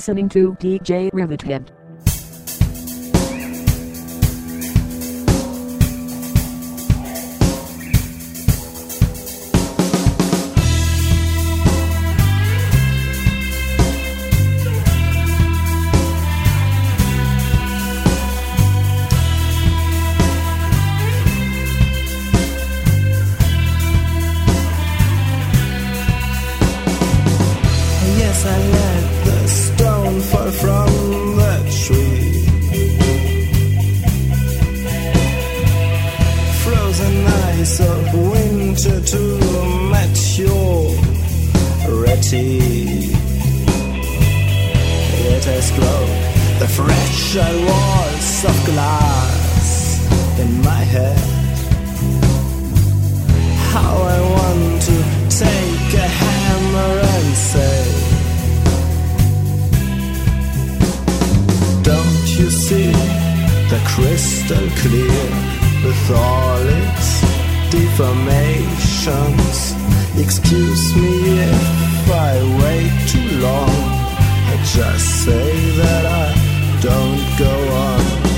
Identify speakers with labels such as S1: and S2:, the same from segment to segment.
S1: listening to DJ
S2: Rivithead. head. How I want to take a hammer and say, Don't you see the crystal clear with all its deformations? Excuse me if I wait too long. I just say that I don't go on.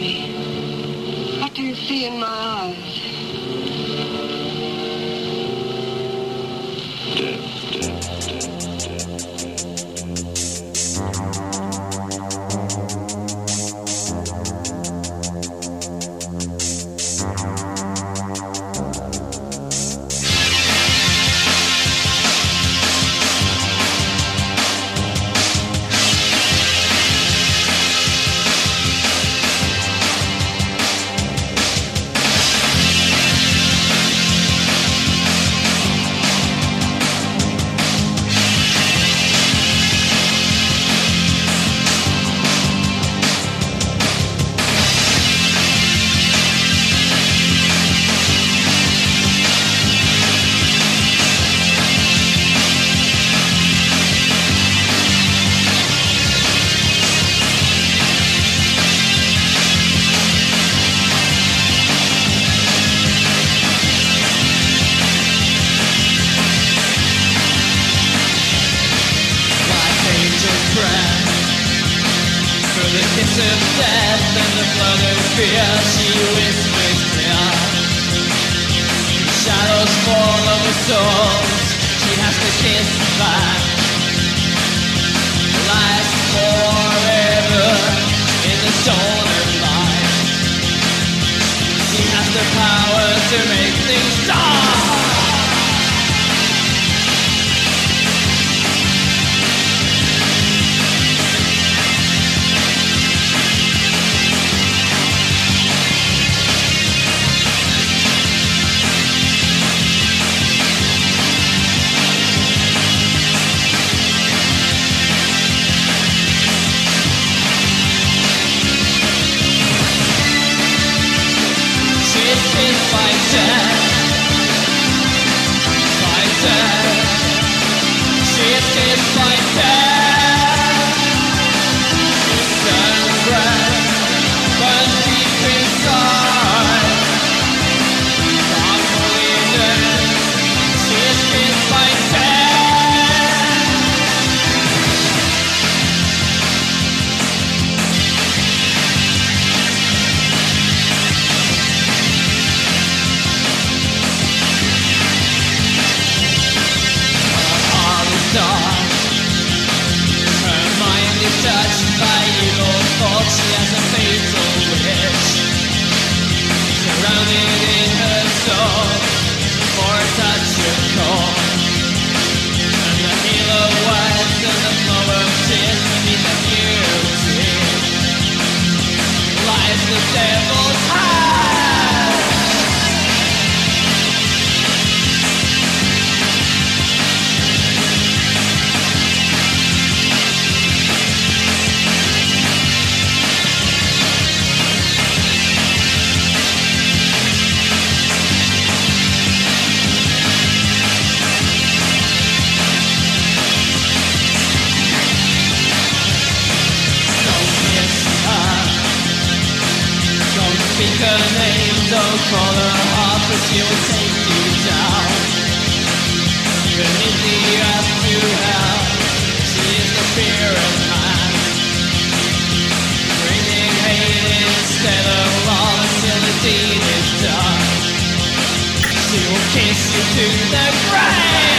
S2: me.
S3: What do you see in my
S4: finish will kiss you to the grave.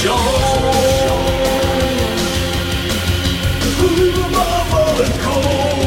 S5: Procession. Leaving my body cold.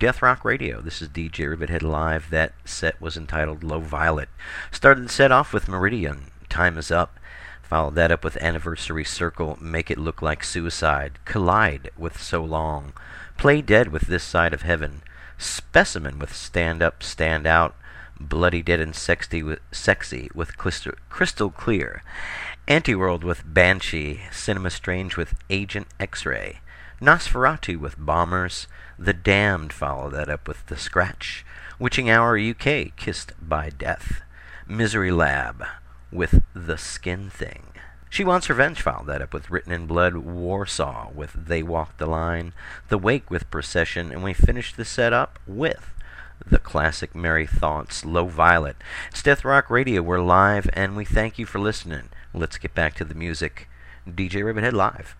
S6: Death Rock Radio. This is DJ Rivithead Live. That set was entitled Low Violet. Started the set off with Meridian, Time is Up. Followed that up with Anniversary Circle, Make It Look Like Suicide. Collide with So Long. Play Dead with This Side of Heaven. Specimen with Stand Up, Stand Out. Bloody Dead and Sexy with, sexy with Crystal, Clear. Antiworld with Banshee. Cinema Strange with Agent X-Ray. Nosferatu with Bombers. The Damned follow that up with The Scratch. Witching Hour UK, Kissed by Death. Misery Lab with The Skin Thing. She Wants Revenge followed that up with Written in Blood, Warsaw with They Walk the Line, The Wake with Procession, and we finished the set up with the classic Merry Thoughts, Low Violet. It's Death Rock Radio, we're live, and we thank you for listening. Let's get back to the music. DJ Rivithead Live.